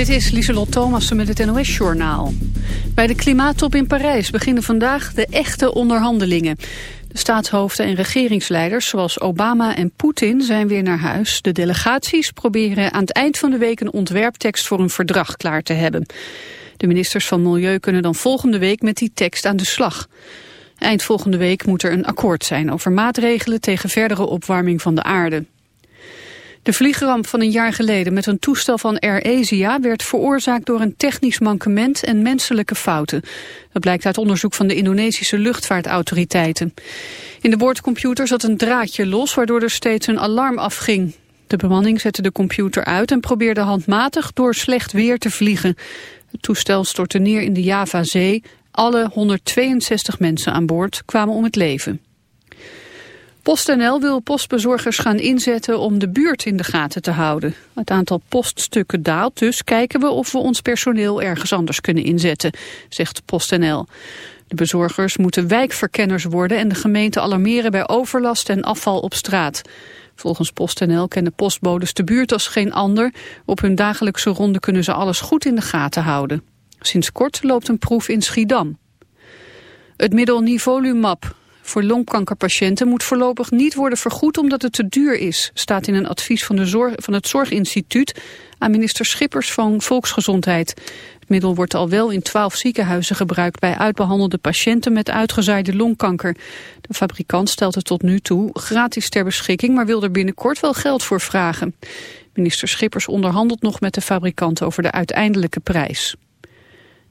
Dit is Lieselot Thomassen met het NOS-journaal. Bij de klimaattop in Parijs beginnen vandaag de echte onderhandelingen. De staatshoofden en regeringsleiders zoals Obama en Poetin zijn weer naar huis. De delegaties proberen aan het eind van de week een ontwerptekst voor een verdrag klaar te hebben. De ministers van Milieu kunnen dan volgende week met die tekst aan de slag. Eind volgende week moet er een akkoord zijn over maatregelen tegen verdere opwarming van de aarde. De vliegramp van een jaar geleden met een toestel van Air Asia werd veroorzaakt door een technisch mankement en menselijke fouten. Dat blijkt uit onderzoek van de Indonesische luchtvaartautoriteiten. In de boordcomputer zat een draadje los waardoor er steeds een alarm afging. De bemanning zette de computer uit en probeerde handmatig door slecht weer te vliegen. Het toestel stortte neer in de Javazee. Alle 162 mensen aan boord kwamen om het leven. PostNL wil postbezorgers gaan inzetten om de buurt in de gaten te houden. Het aantal poststukken daalt, dus kijken we of we ons personeel ergens anders kunnen inzetten, zegt PostNL. De bezorgers moeten wijkverkenners worden en de gemeente alarmeren bij overlast en afval op straat. Volgens PostNL kennen postbodes de buurt als geen ander. Op hun dagelijkse ronde kunnen ze alles goed in de gaten houden. Sinds kort loopt een proef in Schiedam. Het middel Nivolumab voor longkankerpatiënten moet voorlopig niet worden vergoed omdat het te duur is, staat in een advies van, de zorg, van het Zorginstituut aan minister Schippers van Volksgezondheid. Het middel wordt al wel in twaalf ziekenhuizen gebruikt bij uitbehandelde patiënten met uitgezaaide longkanker. De fabrikant stelt het tot nu toe gratis ter beschikking, maar wil er binnenkort wel geld voor vragen. Minister Schippers onderhandelt nog met de fabrikant over de uiteindelijke prijs.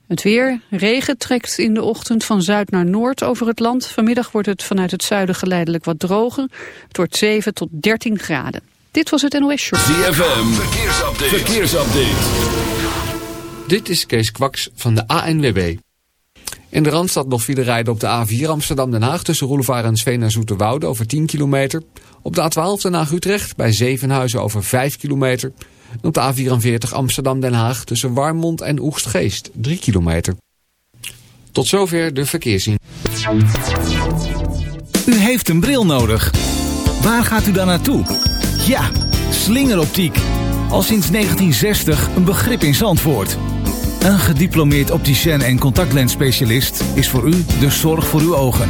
Het weer, regen trekt in de ochtend van zuid naar noord over het land. Vanmiddag wordt het vanuit het zuiden geleidelijk wat droger. Het wordt 7 tot 13 graden. Dit was het NOS Show. ZFM, verkeersupdate. verkeersupdate. Dit is Kees Kwaks van de ANWB. In de Randstad nog file rijden op de A4 Amsterdam-Den Haag... tussen Roelevaar en Sveen en Zoeterwoude over 10 kilometer. Op de A12 Den Haag-Utrecht bij Zevenhuizen over 5 kilometer... Op de A44 Amsterdam-Den Haag tussen Warmond en Oegstgeest, 3 kilometer. Tot zover de verkeerszien. U heeft een bril nodig. Waar gaat u dan naartoe? Ja, slingeroptiek. Al sinds 1960 een begrip in Zandvoort. Een gediplomeerd opticien en contactlensspecialist is voor u de zorg voor uw ogen.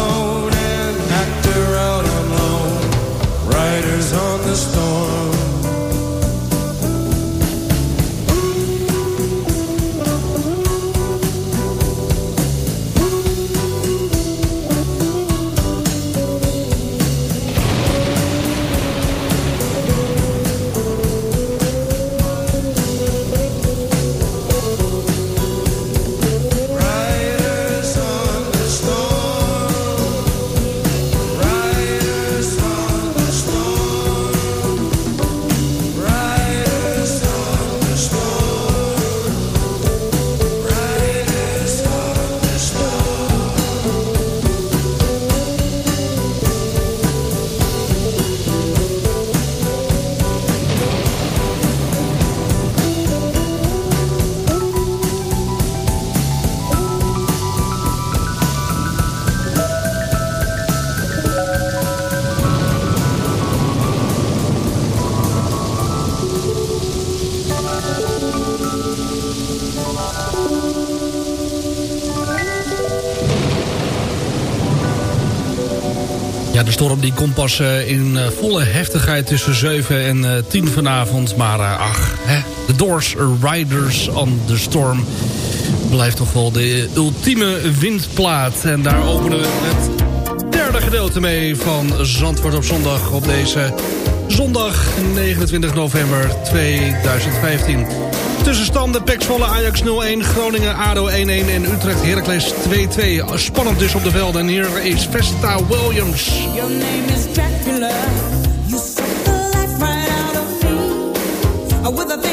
die komt pas eh, in eh, volle heftigheid tussen 7 en eh, 10 vanavond. Maar ach, hè, The Doors Riders on the Storm blijft toch wel de ultieme windplaat. En daar openen we het derde gedeelte mee van Zandvoort op zondag op deze zondag 29 november 2015. Tussenstanden, Pek Ajax 0-1, Groningen, ADO 1-1 en Utrecht, Heracles 2-2. Spannend dus op de veld en hier is Vesta Williams. Your name is you the life of me.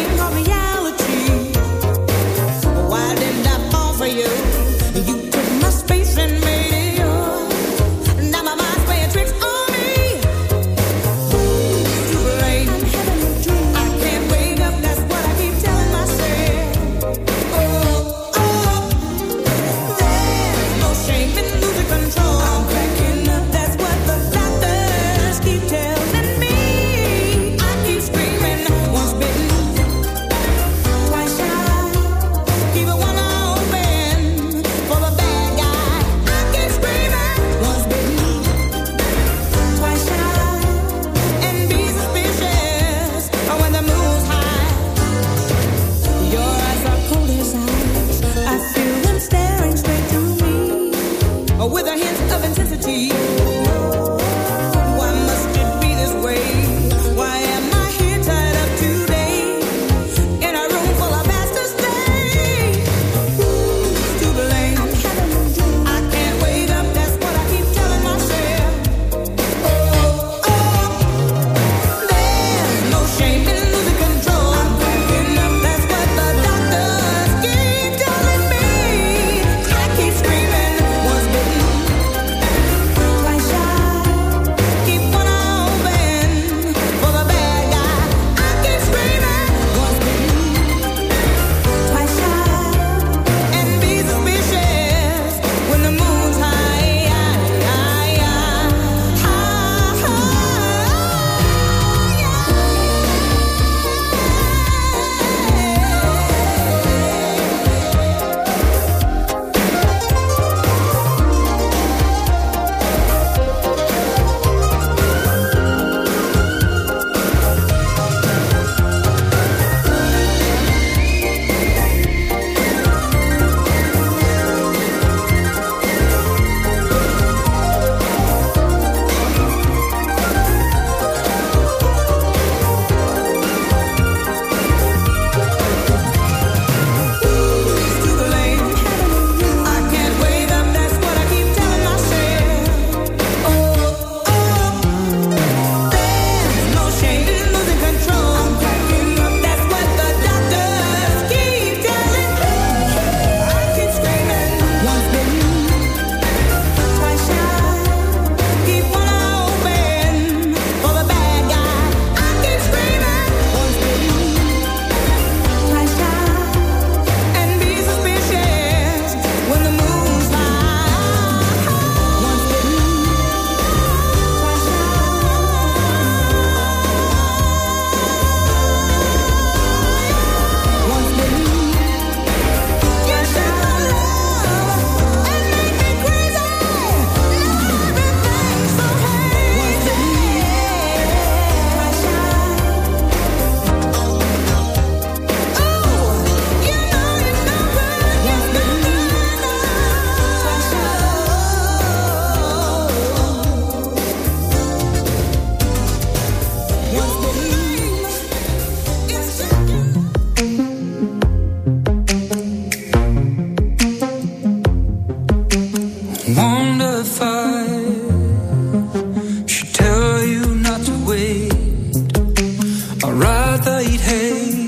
I'd rather eat hay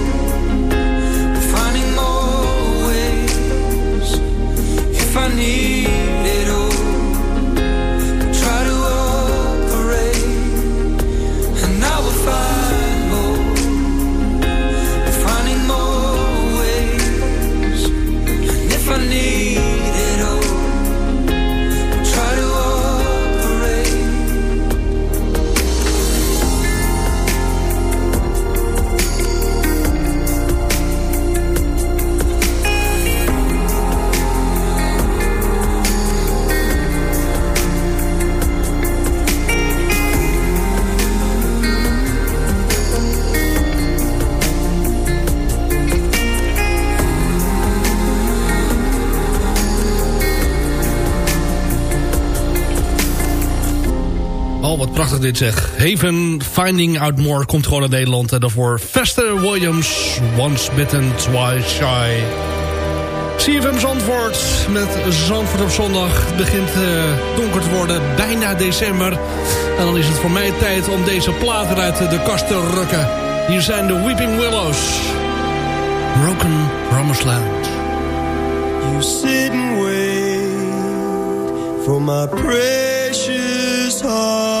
Prachtig dit zeg. Haven Finding Out More komt gewoon uit Nederland. En daarvoor Vester Williams, Once Bitten, Twice Shy. CFM Zandvoort met Zandvoort op zondag. Het begint eh, donker te worden, bijna december. En dan is het voor mij tijd om deze platen uit de kast te rukken. Hier zijn de Weeping Willows. Broken Promised Land. You sit and wait for my precious heart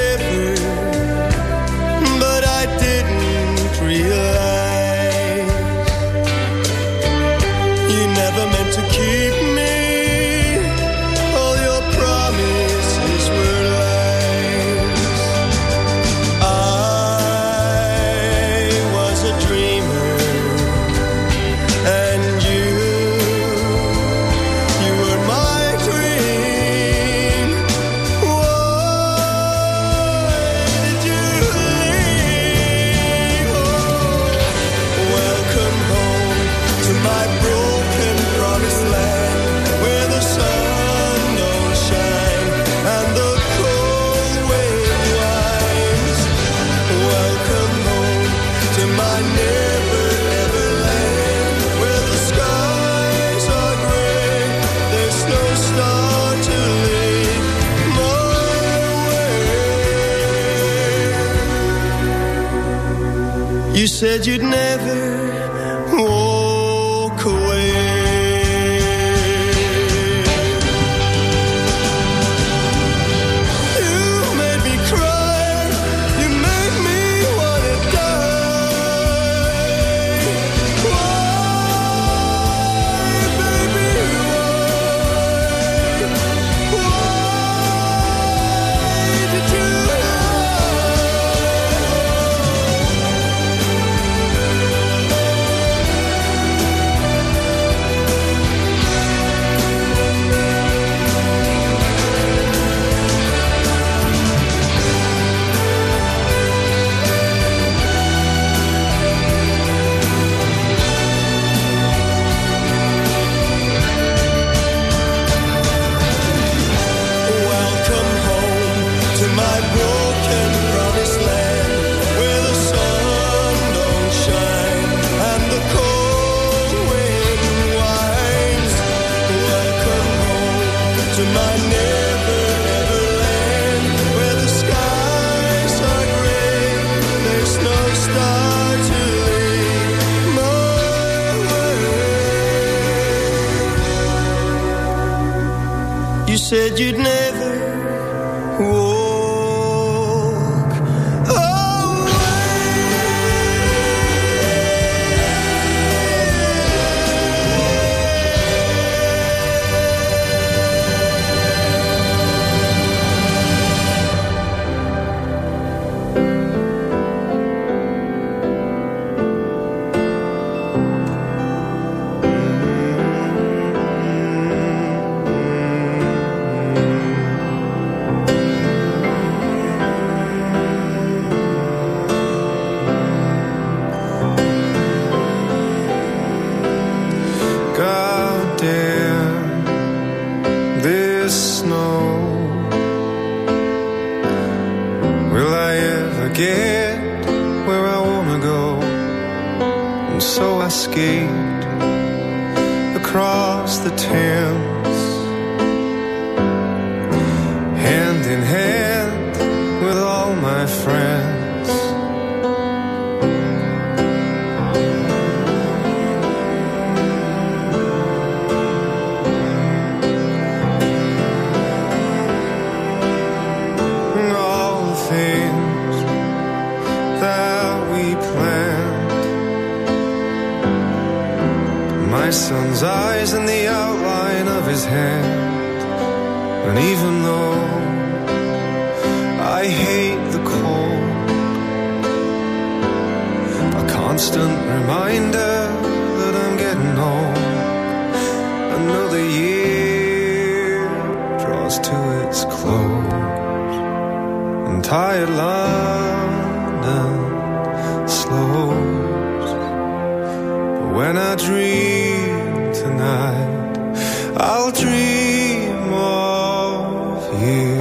dream of you.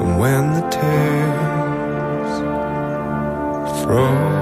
And when the tears froze.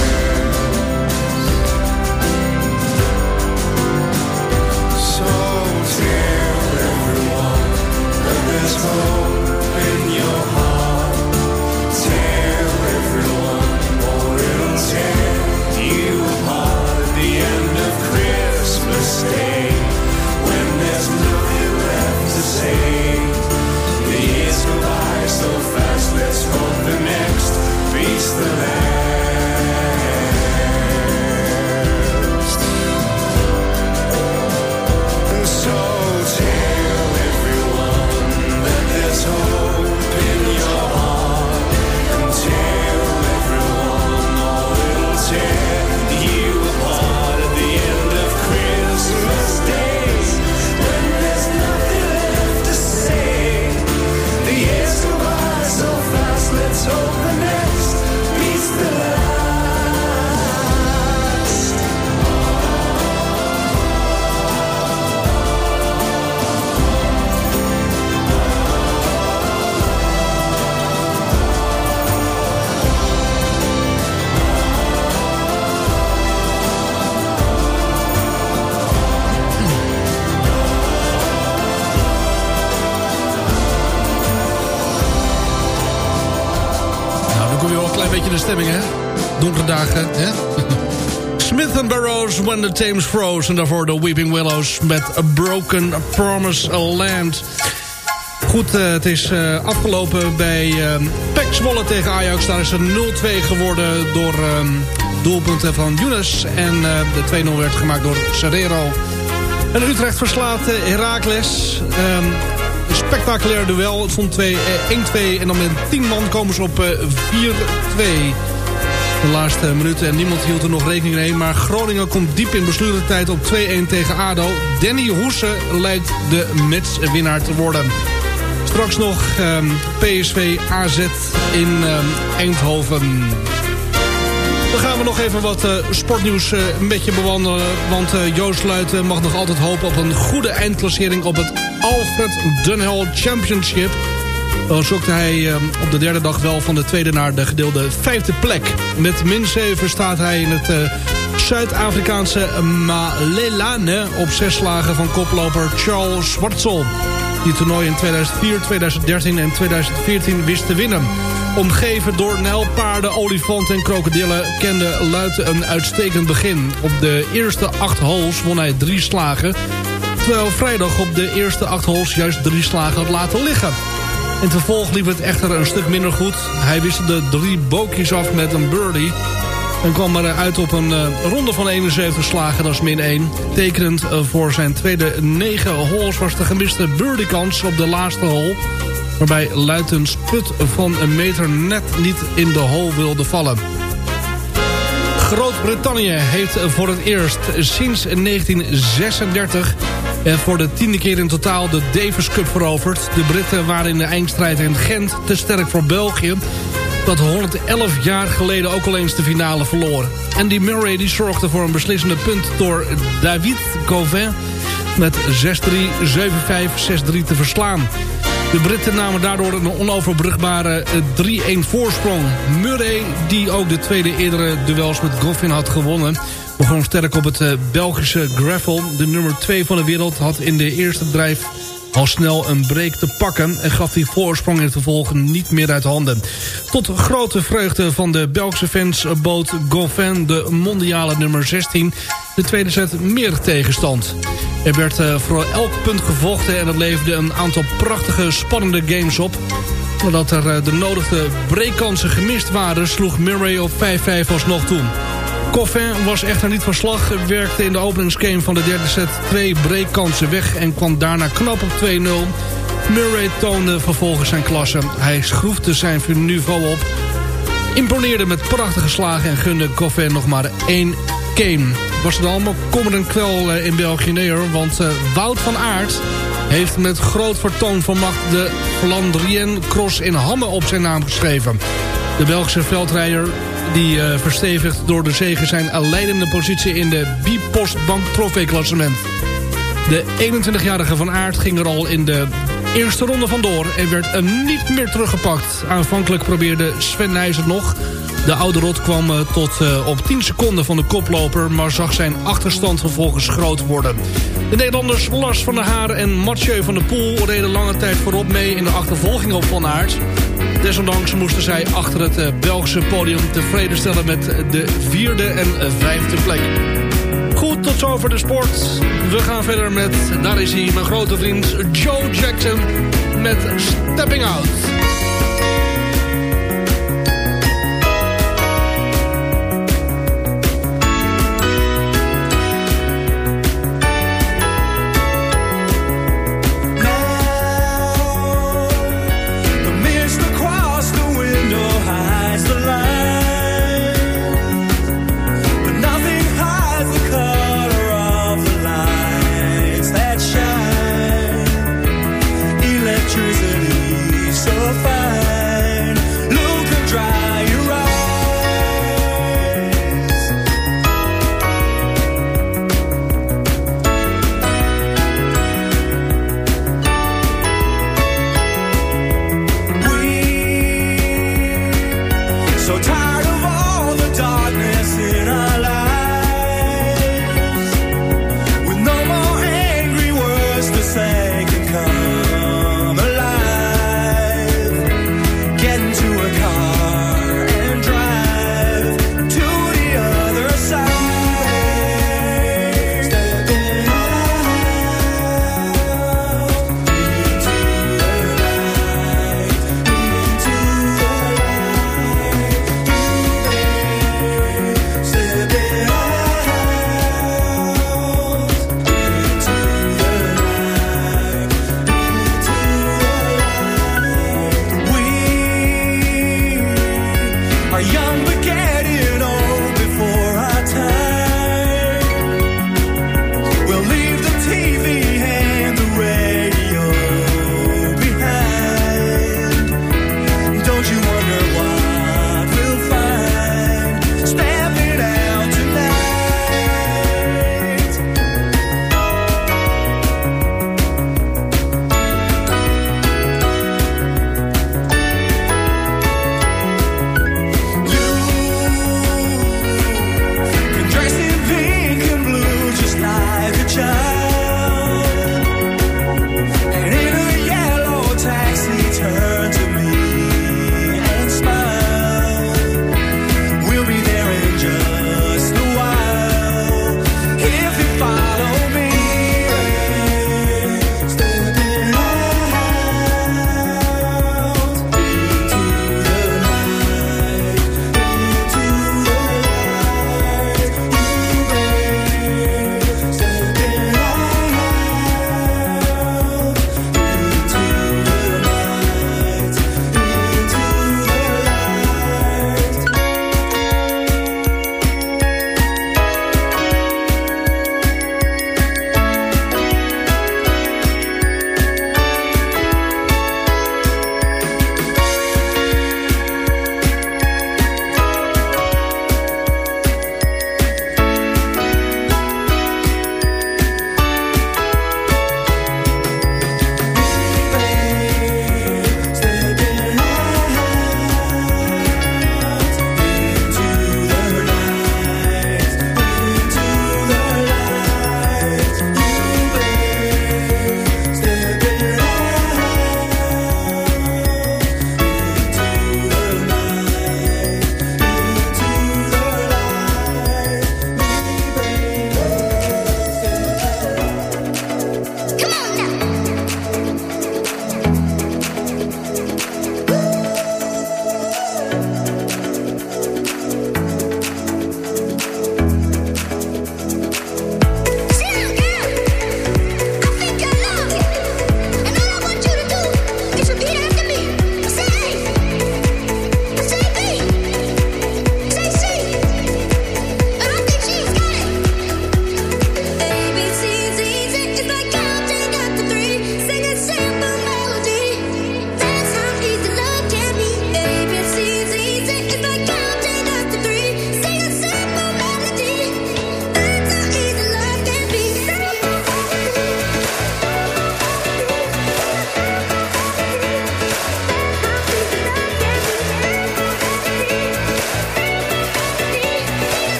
The Thames Froze. En daarvoor de Weeping Willows met A Broken Promise Land. Goed, eh, het is eh, afgelopen bij uh, Pek tegen Ajax. Daar is het 0-2 geworden door ehm, doelpunten van Younes. En de 2-0 werd gemaakt door Serrero. En Utrecht verslaat Heracles. Ehm, een spectaculair duel. Het stond 2, eh, 1-2 en dan met 10 man komen ze op eh, 4-2. De laatste minuten en niemand hield er nog rekening mee. Maar Groningen komt diep in tijd op 2-1 tegen ADO. Danny Hoese lijkt de matchwinnaar te worden. Straks nog ehm, PSV AZ in ehm, Eindhoven. Dan gaan we nog even wat uh, sportnieuws uh, een beetje bewandelen. Want uh, Joost Luiten mag nog altijd hopen op een goede eindklassering... op het Alfred Dunhill Championship. Dan zokte hij op de derde dag wel van de tweede naar de gedeelde vijfde plek. Met min 7 staat hij in het Zuid-Afrikaanse Malelane... op zes slagen van koploper Charles Schwartzel. Die toernooi in 2004, 2013 en 2014 wist te winnen. Omgeven door nijlpaarden, olifanten en krokodillen kende Luiten een uitstekend begin. Op de eerste acht holes won hij drie slagen. Terwijl vrijdag op de eerste acht holes juist drie slagen had laten liggen. In het vervolg liep het echter een stuk minder goed. Hij wisselde drie bokies af met een birdie. En kwam eruit op een uh, ronde van 71 slagen, dat is min 1. Tekenend uh, voor zijn tweede 9 holes was de gemiste birdiekans op de laatste hole. Waarbij Luitens put van een meter net niet in de hole wilde vallen. Groot-Brittannië heeft voor het eerst sinds 1936... en voor de tiende keer in totaal de Davis Cup veroverd. De Britten waren in de eindstrijd in Gent te sterk voor België dat 111 jaar geleden ook al eens de finale verloren. Andy Murray die zorgde voor een beslissende punt door David Gauvin met 6-3, 7-5, 6-3 te verslaan. De Britten namen daardoor een onoverbrugbare 3-1 voorsprong. Murray, die ook de tweede eerdere duels met Goffin had gewonnen... begon sterk op het Belgische gravel. De nummer 2 van de wereld had in de eerste drijf al snel een break te pakken... en gaf die voorsprong in het vervolg niet meer uit handen. Tot grote vreugde van de Belgische fans bood Goffin de mondiale nummer 16... de tweede set meer tegenstand. Er werd uh, voor elk punt gevochten en het leverde een aantal prachtige spannende games op... Nadat er uh, de nodige breakkansen gemist waren... sloeg Murray op 5-5 alsnog toe. Coffin was echter niet van slag. Werkte in de openingsgame van de derde set twee breakkansen weg... en kwam daarna knap op 2-0. Murray toonde vervolgens zijn klasse. Hij schroefde zijn niveau op. Imponeerde met prachtige slagen en gunde Coffin nog maar één Was het allemaal kommer en kwel in België? Nee hoor, want uh, Wout van Aert heeft met groot vertoon van macht... de Flandrien Cross in Hamme op zijn naam geschreven. De Belgische veldrijder die uh, verstevigt door de zegen zijn leidende positie in de Bipostbank trofeeklassement. De 21-jarige Van Aert ging er al in de eerste ronde vandoor en werd hem niet meer teruggepakt. Aanvankelijk probeerde Sven Nijs het nog. De oude rot kwam eh, tot uh, op 10 seconden van de koploper... maar zag zijn achterstand vervolgens groot worden. De Nederlanders Lars van der Haar en Mathieu van der Poel... reden lange tijd voorop mee in de achtervolging op Van Aert. Desondanks moesten zij achter het uh, Belgische podium tevreden stellen... met de vierde en vijfde plek. Goed, tot zover de sport. We gaan verder met, daar is hij, mijn grote vriend Joe Jackson... met Stepping Out.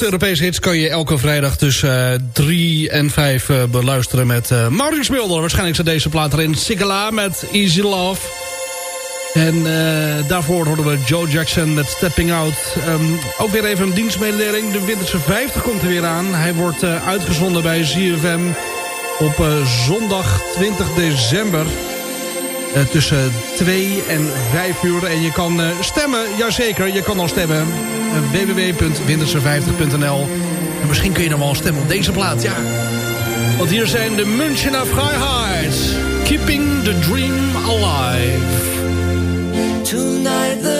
verkochte Europese hits kan je elke vrijdag tussen eh, 3 en 5 eh, beluisteren met uh, Maurits Mulder. Waarschijnlijk zijn deze plaat erin. Sigala met Easy Love. En daarvoor horen we Joe Jackson met Stepping Out. Ehm, ook weer even een dienstmededeling. De Winterse 50 komt er weer aan. Hij wordt uitgezonden bij ZFM op zondag 20 december. Eh, tussen 2 en 5 uur. En je kan uh, stemmen, jazeker, je kan al stemmen. Eh, uh, www.winterse50.nl En misschien kun je dan wel stemmen op deze plaat, ja. Want hier zijn de Münchener Freiheit. Keeping the dream alive. Tonight the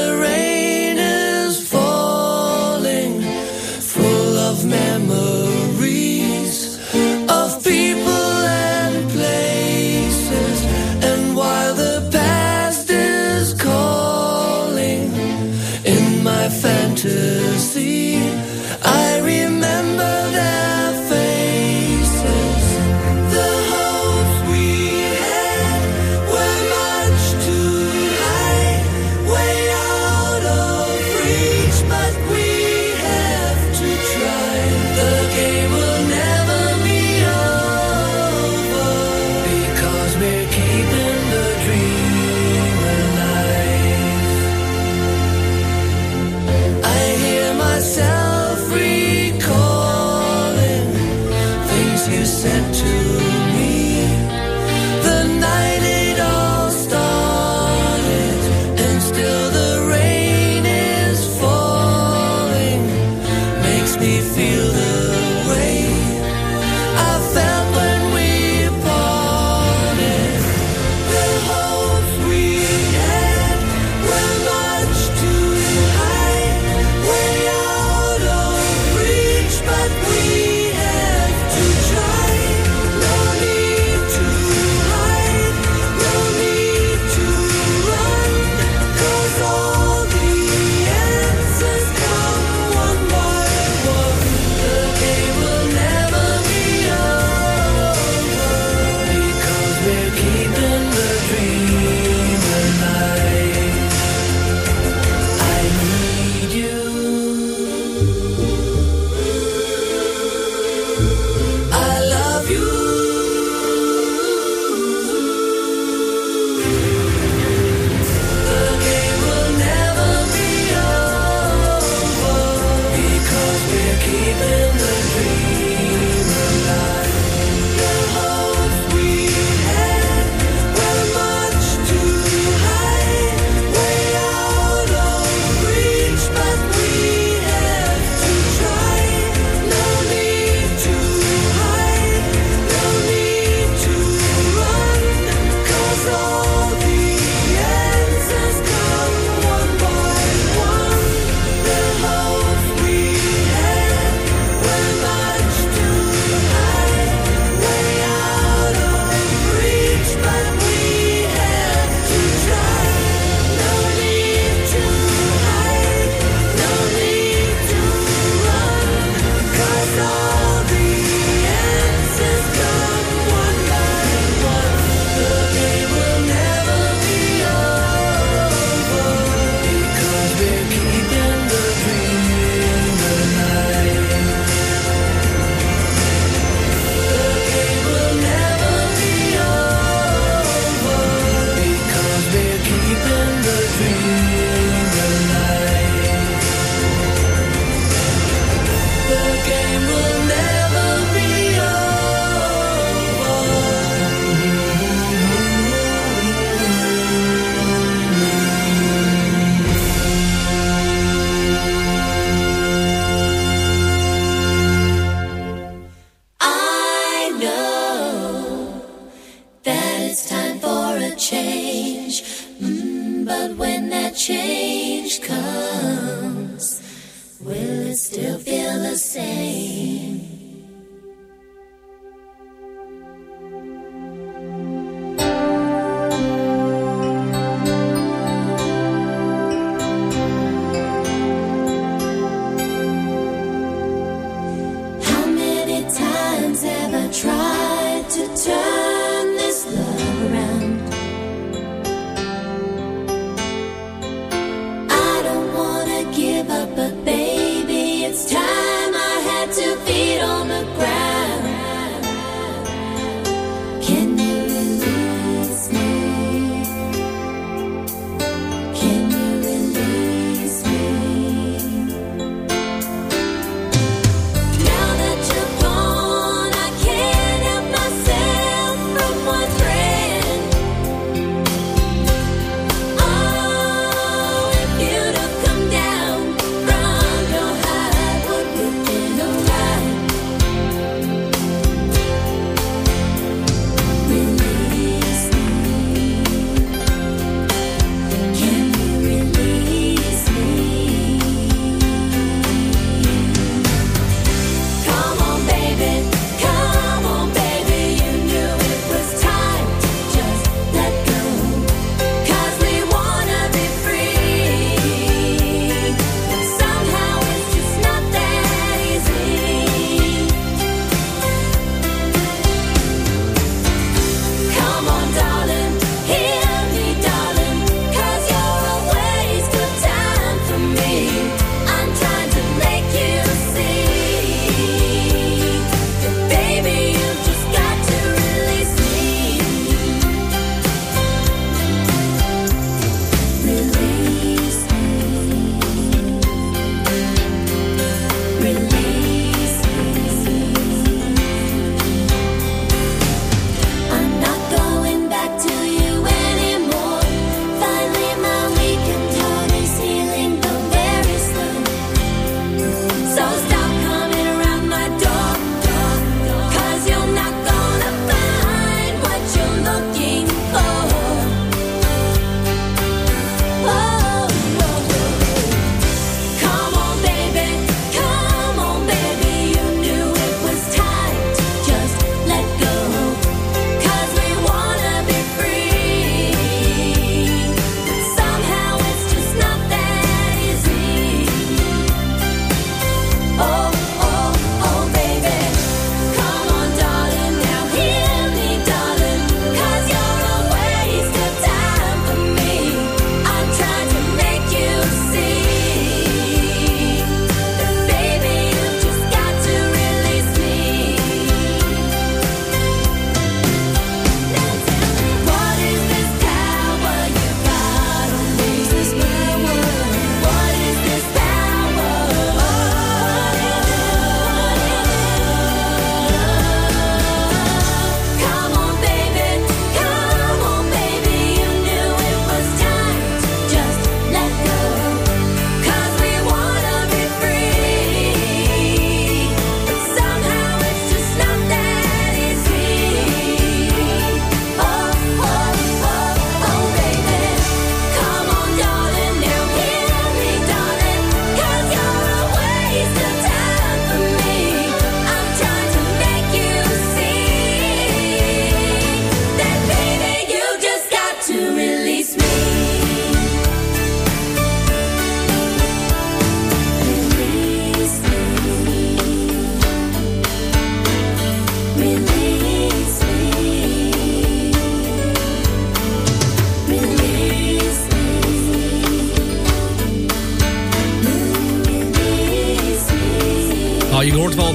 still feel the same.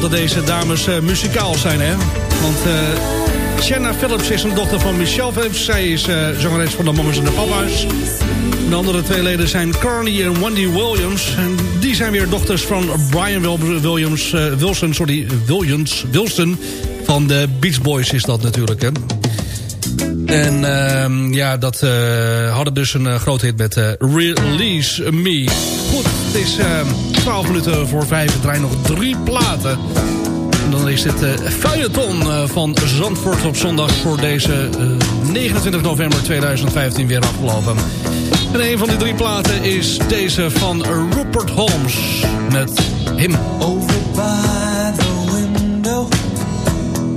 Dat deze dames uh, muzikaal zijn, hè? Want uh, Shanna Phillips is een dochter van Michelle Phillips. Zij is uh, zangeres van de Mamas en de Papa's. De andere twee leden zijn Carney en Wendy Williams. En die zijn weer dochters van Brian Williams, Wilson, sorry, Williams, Wilson. Van de Beach Boys is dat natuurlijk, hè? En uh, ja, dat uh, hadden dus een uh, groot hit met Release Me. Goed, het is 12 minuten voor 5. Het draaien nog drie platen. En dan is dit uh, feuilleton van Zandvoort op zondag... voor deze 29 november 2015 weer afgelopen. En een van die drie platen is deze van Rupert Holmes met Him. Over by the window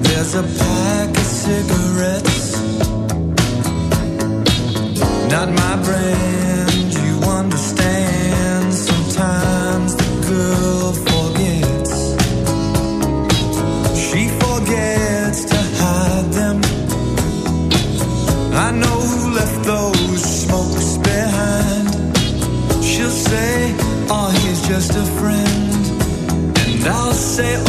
There's a pack of cigarettes Not my brand, just a friend. And I'll say,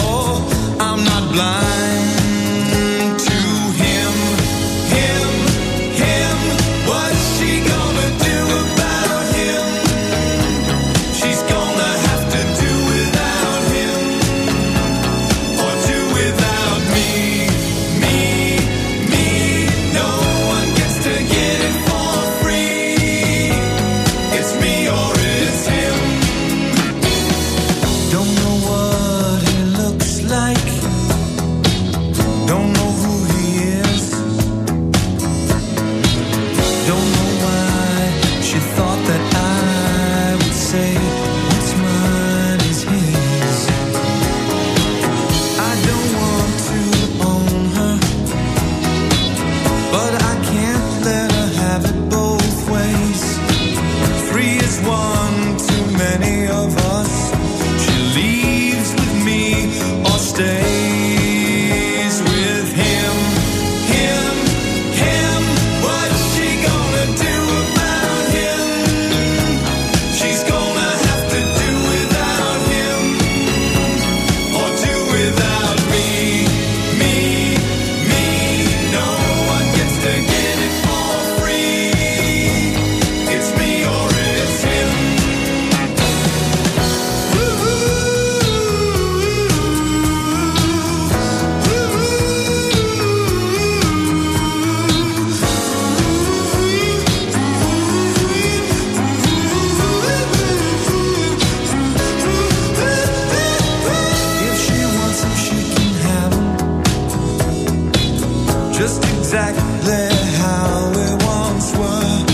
exactly how we once were.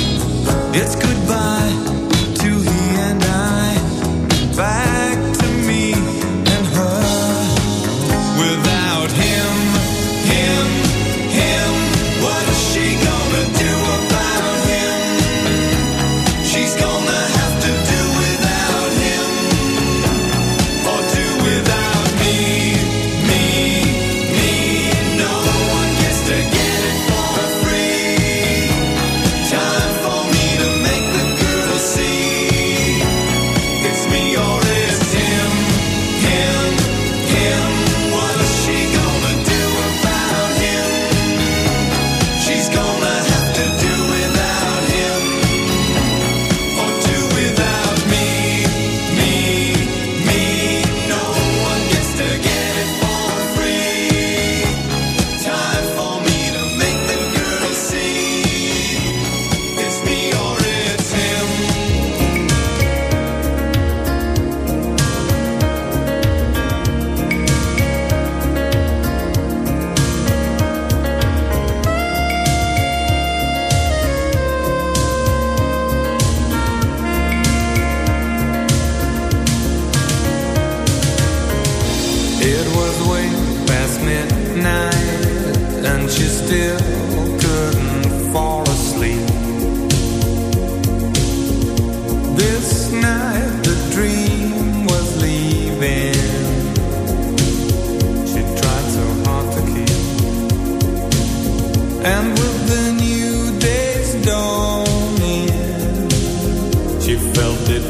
It's good.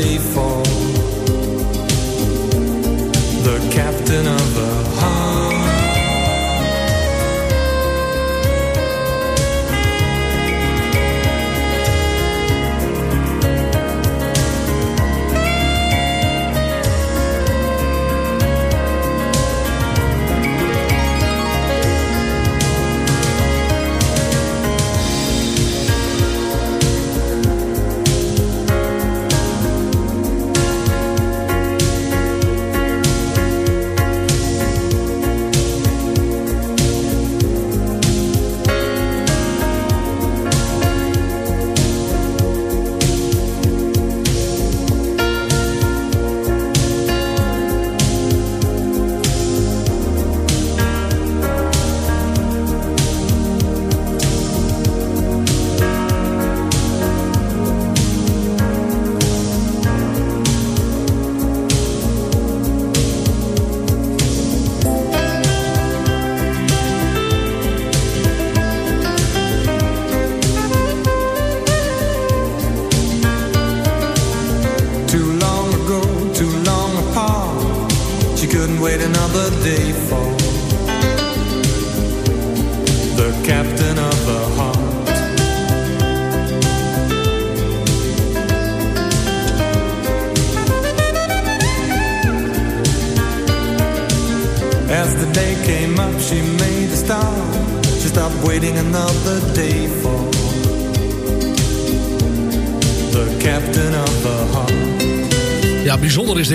safe for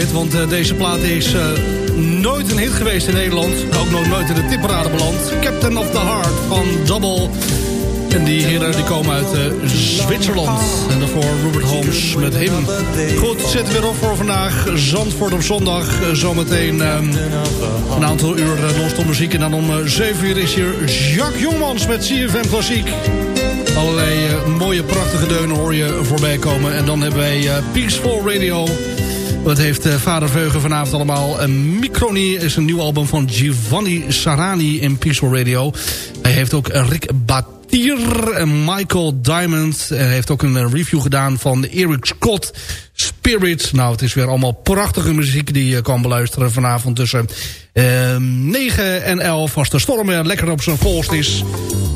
want eh, deze plaat is eh, nooit een hit geweest in Nederland. Ook nog nooit in de tipparade beland. Captain of the Heart van Double. En die heren die komen uit eh, Zwitserland. En daarvoor Robert Holmes met hem. Goed, zitten weer op voor vandaag. Zandvoort op zondag. Eh, zometeen ehm, een aantal uur uh, non-stop muziek. En dan om uh, 7 uur is hier Jacques Jongmans met CFM Klassiek. Allerlei uh, mooie, prachtige deunen hoor je voorbij komen. En dan hebben wij uh, Peaceful Radio. Wat heeft uh, Vader Veugen vanavond allemaal? Uh, Microni is een nieuw album van Giovanni Sarani in Peaceful Radio. Hij heeft ook Rick Batier en Michael Diamond. Hij heeft ook een review gedaan van Eric Scott Spirit. Nou, het is weer allemaal prachtige muziek die je kan beluisteren vanavond tussen uh, 9 en 11. Als de storm weer lekker op zijn volst is,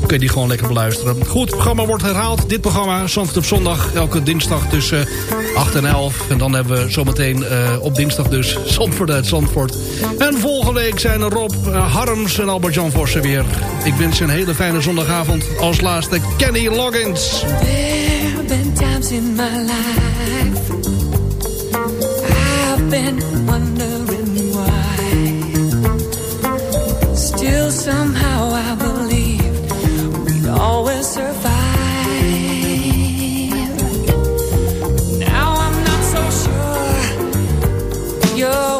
kun je die gewoon lekker beluisteren. Goed, het programma wordt herhaald. Dit programma, Zandvoort op zondag, elke dinsdag tussen 8 en 11. En dan hebben we zometeen uh, op dinsdag dus Zandvoort uit Zandvoort. En volgende week zijn er Rob uh, Harms en Albert-Jan Vossen weer. Ik wens je een hele fijne zondagavond. Als laatste Kenny Loggins. There have been times in my life. I've been wondering why. Still somehow I believed we'd always survive. Now I'm not so sure you're